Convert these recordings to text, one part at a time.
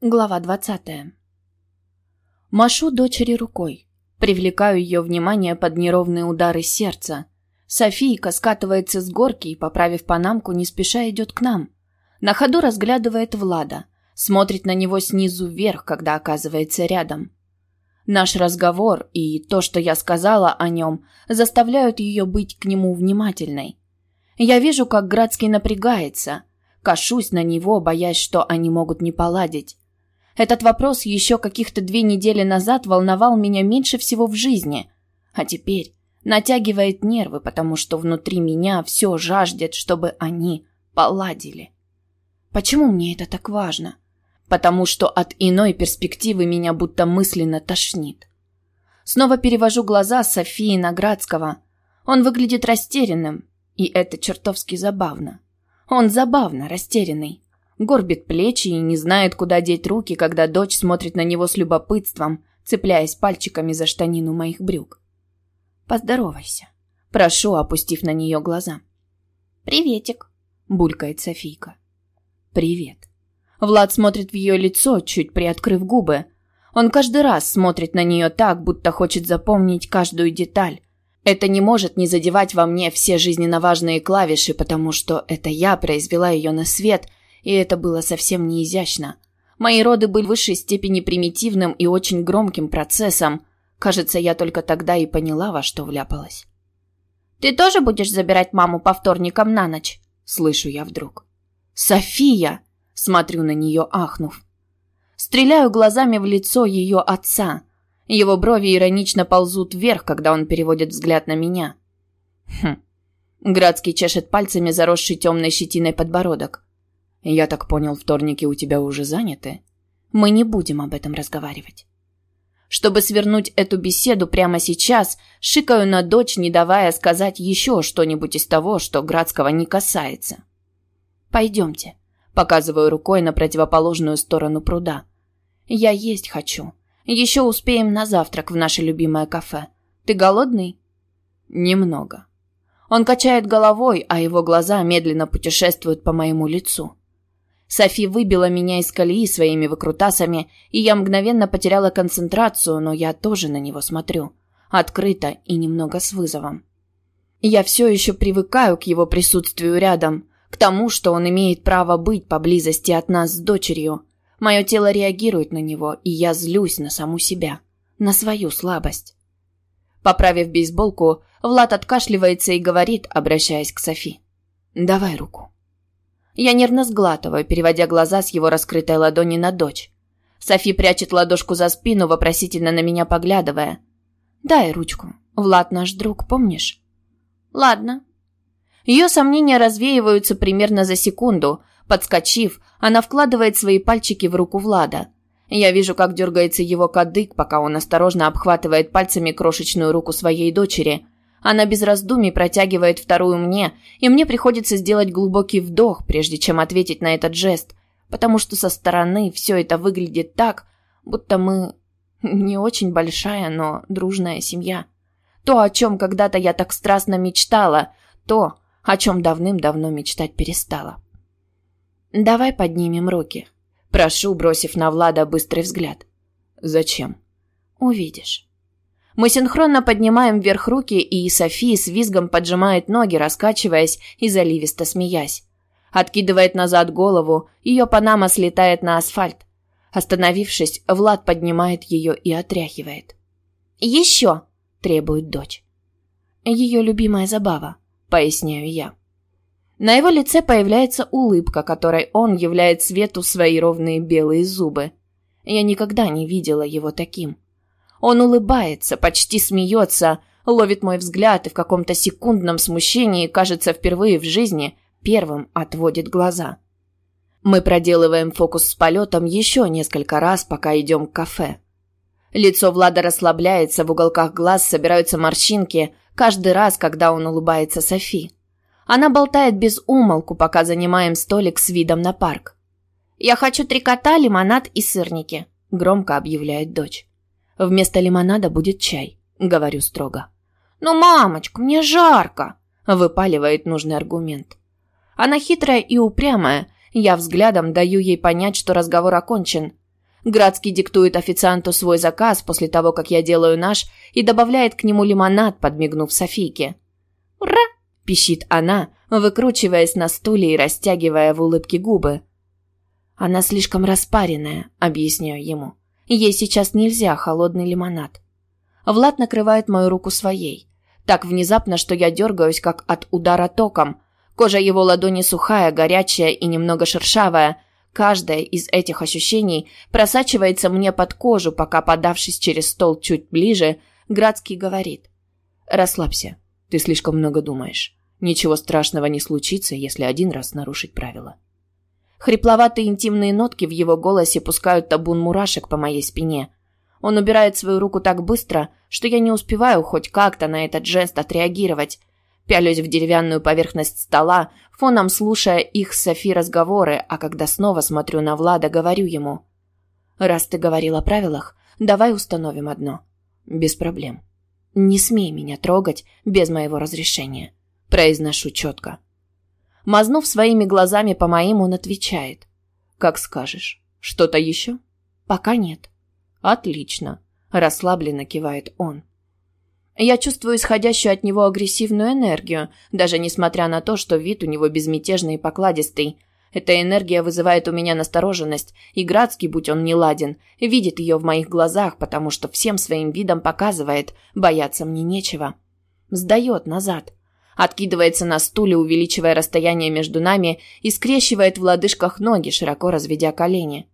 Глава двадцатая. Машу дочери рукой. Привлекаю ее внимание под неровные удары сердца. Софийка скатывается с горки и, поправив панамку, не спеша идет к нам. На ходу разглядывает Влада. Смотрит на него снизу вверх, когда оказывается рядом. Наш разговор и то, что я сказала о нем, заставляют ее быть к нему внимательной. Я вижу, как Градский напрягается. Кашусь на него, боясь, что они могут не поладить. Этот вопрос еще каких-то две недели назад волновал меня меньше всего в жизни, а теперь натягивает нервы, потому что внутри меня все жаждет, чтобы они поладили. Почему мне это так важно? Потому что от иной перспективы меня будто мысленно тошнит. Снова перевожу глаза Софии Наградского. Он выглядит растерянным, и это чертовски забавно. Он забавно растерянный горбит плечи и не знает, куда деть руки, когда дочь смотрит на него с любопытством, цепляясь пальчиками за штанину моих брюк. «Поздоровайся», — прошу, опустив на нее глаза. «Приветик», — булькает Софийка. «Привет». Влад смотрит в ее лицо, чуть приоткрыв губы. Он каждый раз смотрит на нее так, будто хочет запомнить каждую деталь. Это не может не задевать во мне все жизненно важные клавиши, потому что это я произвела ее на свет — и это было совсем не изящно. Мои роды были в высшей степени примитивным и очень громким процессом. Кажется, я только тогда и поняла, во что вляпалась. «Ты тоже будешь забирать маму по вторникам на ночь?» Слышу я вдруг. «София!» Смотрю на нее, ахнув. Стреляю глазами в лицо ее отца. Его брови иронично ползут вверх, когда он переводит взгляд на меня. Хм. Градский чешет пальцами заросший темной щетиной подбородок. Я так понял, вторники у тебя уже заняты? Мы не будем об этом разговаривать. Чтобы свернуть эту беседу прямо сейчас, шикаю на дочь, не давая сказать еще что-нибудь из того, что Градского не касается. «Пойдемте», — показываю рукой на противоположную сторону пруда. «Я есть хочу. Еще успеем на завтрак в наше любимое кафе. Ты голодный?» «Немного». Он качает головой, а его глаза медленно путешествуют по моему лицу. Софи выбила меня из колеи своими выкрутасами, и я мгновенно потеряла концентрацию, но я тоже на него смотрю. Открыто и немного с вызовом. Я все еще привыкаю к его присутствию рядом, к тому, что он имеет право быть поблизости от нас с дочерью. Мое тело реагирует на него, и я злюсь на саму себя, на свою слабость. Поправив бейсболку, Влад откашливается и говорит, обращаясь к Софи. «Давай руку». Я нервно сглатываю, переводя глаза с его раскрытой ладони на дочь. Софи прячет ладошку за спину, вопросительно на меня поглядывая. «Дай ручку. Влад наш друг, помнишь?» «Ладно». Ее сомнения развеиваются примерно за секунду. Подскочив, она вкладывает свои пальчики в руку Влада. Я вижу, как дергается его кадык, пока он осторожно обхватывает пальцами крошечную руку своей дочери – она без раздумий протягивает вторую мне, и мне приходится сделать глубокий вдох, прежде чем ответить на этот жест, потому что со стороны все это выглядит так, будто мы не очень большая, но дружная семья. То, о чем когда-то я так страстно мечтала, то, о чем давным-давно мечтать перестала. «Давай поднимем руки», — прошу, бросив на Влада быстрый взгляд. «Зачем?» «Увидишь». Мы синхронно поднимаем вверх руки, и София с визгом поджимает ноги, раскачиваясь и заливисто смеясь. Откидывает назад голову, ее панама слетает на асфальт. Остановившись, Влад поднимает ее и отряхивает. «Еще!» – требует дочь. «Ее любимая забава», – поясняю я. На его лице появляется улыбка, которой он являет свету свои ровные белые зубы. Я никогда не видела его таким. Он улыбается, почти смеется, ловит мой взгляд и в каком-то секундном смущении, кажется, впервые в жизни, первым отводит глаза. Мы проделываем фокус с полетом еще несколько раз, пока идем к кафе. Лицо Влада расслабляется, в уголках глаз собираются морщинки, каждый раз, когда он улыбается Софи. Она болтает без умолку, пока занимаем столик с видом на парк. «Я хочу три кота, лимонад и сырники», — громко объявляет дочь. Вместо лимонада будет чай, говорю строго. «Ну, мамочка, мне жарко!» – выпаливает нужный аргумент. Она хитрая и упрямая. Я взглядом даю ей понять, что разговор окончен. Градский диктует официанту свой заказ после того, как я делаю наш, и добавляет к нему лимонад, подмигнув Софийке. «Ура!» – пищит она, выкручиваясь на стуле и растягивая в улыбке губы. «Она слишком распаренная», – объясняю ему. «Ей сейчас нельзя холодный лимонад». Влад накрывает мою руку своей. Так внезапно, что я дергаюсь, как от удара током. Кожа его ладони сухая, горячая и немного шершавая – Каждое из этих ощущений просачивается мне под кожу, пока, подавшись через стол чуть ближе, Градский говорит. «Расслабься. Ты слишком много думаешь. Ничего страшного не случится, если один раз нарушить правила». Хрипловатые интимные нотки в его голосе пускают табун мурашек по моей спине. Он убирает свою руку так быстро, что я не успеваю хоть как-то на этот жест отреагировать, Пялюсь в деревянную поверхность стола, фоном слушая их с Софи разговоры, а когда снова смотрю на Влада, говорю ему. «Раз ты говорил о правилах, давай установим одно. Без проблем. Не смей меня трогать без моего разрешения». Произношу четко. Мазнув своими глазами по моим, он отвечает. «Как скажешь. Что-то еще?» «Пока нет». «Отлично», – расслабленно кивает он. Я чувствую исходящую от него агрессивную энергию, даже несмотря на то, что вид у него безмятежный и покладистый. Эта энергия вызывает у меня настороженность, и Градский, будь он не ладен, видит ее в моих глазах, потому что всем своим видом показывает, бояться мне нечего. Сдает назад. Откидывается на стуле, увеличивая расстояние между нами, и скрещивает в лодыжках ноги, широко разведя колени.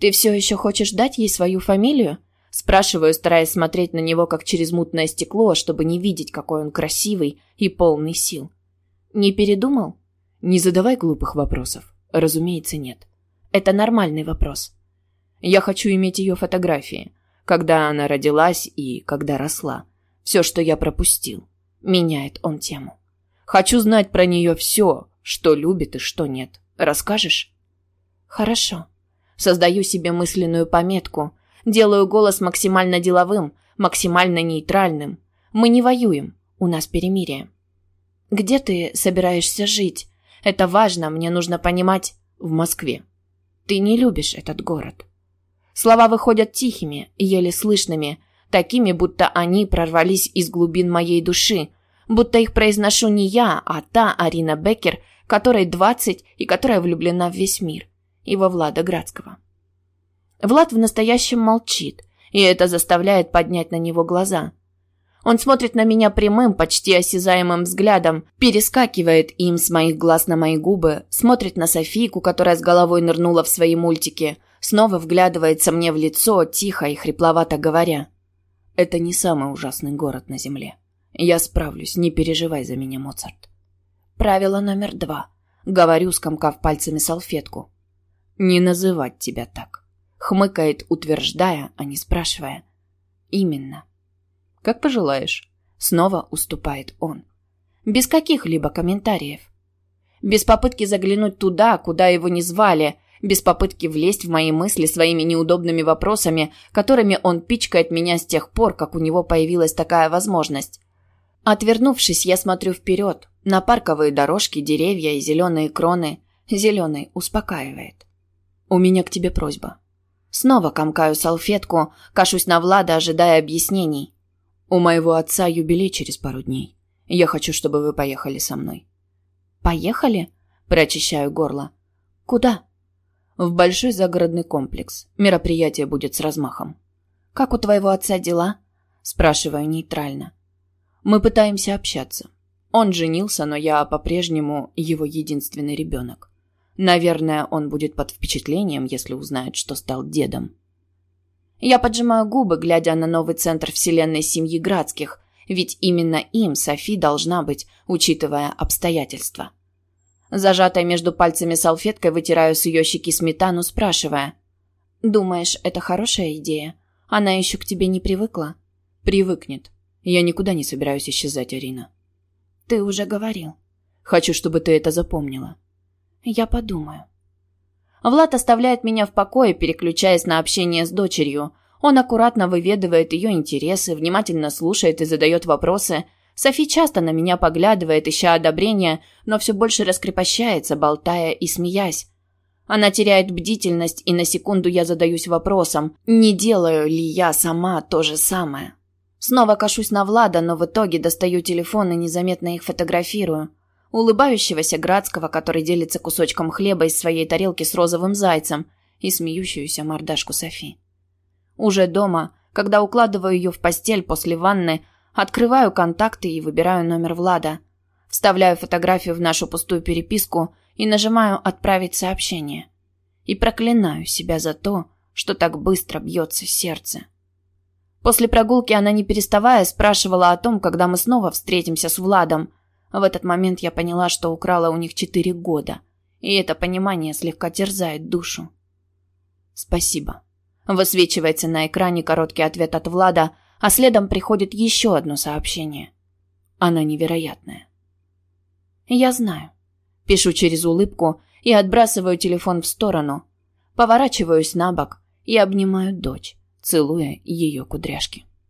«Ты все еще хочешь дать ей свою фамилию?» Спрашиваю, стараясь смотреть на него как через мутное стекло, чтобы не видеть, какой он красивый и полный сил. Не передумал? Не задавай глупых вопросов. Разумеется, нет. Это нормальный вопрос. Я хочу иметь ее фотографии. Когда она родилась и когда росла. Все, что я пропустил. Меняет он тему. Хочу знать про нее все, что любит и что нет. Расскажешь? Хорошо. Создаю себе мысленную пометку – Делаю голос максимально деловым, максимально нейтральным. Мы не воюем, у нас перемирие. Где ты собираешься жить? Это важно, мне нужно понимать. В Москве. Ты не любишь этот город. Слова выходят тихими, еле слышными, такими, будто они прорвались из глубин моей души, будто их произношу не я, а та Арина Беккер, которой двадцать и которая влюблена в весь мир, и во Влада Градского. Влад в настоящем молчит, и это заставляет поднять на него глаза. Он смотрит на меня прямым, почти осязаемым взглядом, перескакивает им с моих глаз на мои губы, смотрит на Софийку, которая с головой нырнула в свои мультики, снова вглядывается мне в лицо, тихо и хрипловато говоря. «Это не самый ужасный город на земле. Я справлюсь, не переживай за меня, Моцарт». Правило номер два. Говорю, скомкав пальцами салфетку. «Не называть тебя так». Хмыкает, утверждая, а не спрашивая. Именно. Как пожелаешь. Снова уступает он. Без каких-либо комментариев. Без попытки заглянуть туда, куда его не звали, без попытки влезть в мои мысли своими неудобными вопросами, которыми он пичкает меня с тех пор, как у него появилась такая возможность. Отвернувшись, я смотрю вперед, на парковые дорожки, деревья и зеленые кроны. Зеленый успокаивает. «У меня к тебе просьба. Снова комкаю салфетку, кашусь на Влада, ожидая объяснений. У моего отца юбилей через пару дней. Я хочу, чтобы вы поехали со мной. Поехали? Прочищаю горло. Куда? В большой загородный комплекс. Мероприятие будет с размахом. Как у твоего отца дела? Спрашиваю нейтрально. Мы пытаемся общаться. Он женился, но я по-прежнему его единственный ребенок. Наверное, он будет под впечатлением, если узнает, что стал дедом. Я поджимаю губы, глядя на новый центр вселенной семьи Градских, ведь именно им Софи должна быть, учитывая обстоятельства. Зажатой между пальцами салфеткой вытираю с ее щеки сметану, спрашивая. «Думаешь, это хорошая идея? Она еще к тебе не привыкла?» «Привыкнет. Я никуда не собираюсь исчезать, Арина». «Ты уже говорил». «Хочу, чтобы ты это запомнила. Я подумаю. Влад оставляет меня в покое, переключаясь на общение с дочерью. Он аккуратно выведывает ее интересы, внимательно слушает и задает вопросы. Софи часто на меня поглядывает, ища одобрения, но все больше раскрепощается, болтая и смеясь. Она теряет бдительность, и на секунду я задаюсь вопросом, не делаю ли я сама то же самое. Снова кашусь на Влада, но в итоге достаю телефон и незаметно их фотографирую. Улыбающегося Градского, который делится кусочком хлеба из своей тарелки с розовым зайцем, и смеющуюся мордашку Софи. Уже дома, когда укладываю ее в постель после ванны, открываю контакты и выбираю номер Влада. Вставляю фотографию в нашу пустую переписку и нажимаю «Отправить сообщение». И проклинаю себя за то, что так быстро бьется сердце. После прогулки она не переставая спрашивала о том, когда мы снова встретимся с Владом. В этот момент я поняла, что украла у них четыре года. И это понимание слегка терзает душу. «Спасибо». Высвечивается на экране короткий ответ от Влада, а следом приходит еще одно сообщение. Она невероятная. «Я знаю». Пишу через улыбку и отбрасываю телефон в сторону. Поворачиваюсь на бок и обнимаю дочь, целуя ее кудряшки.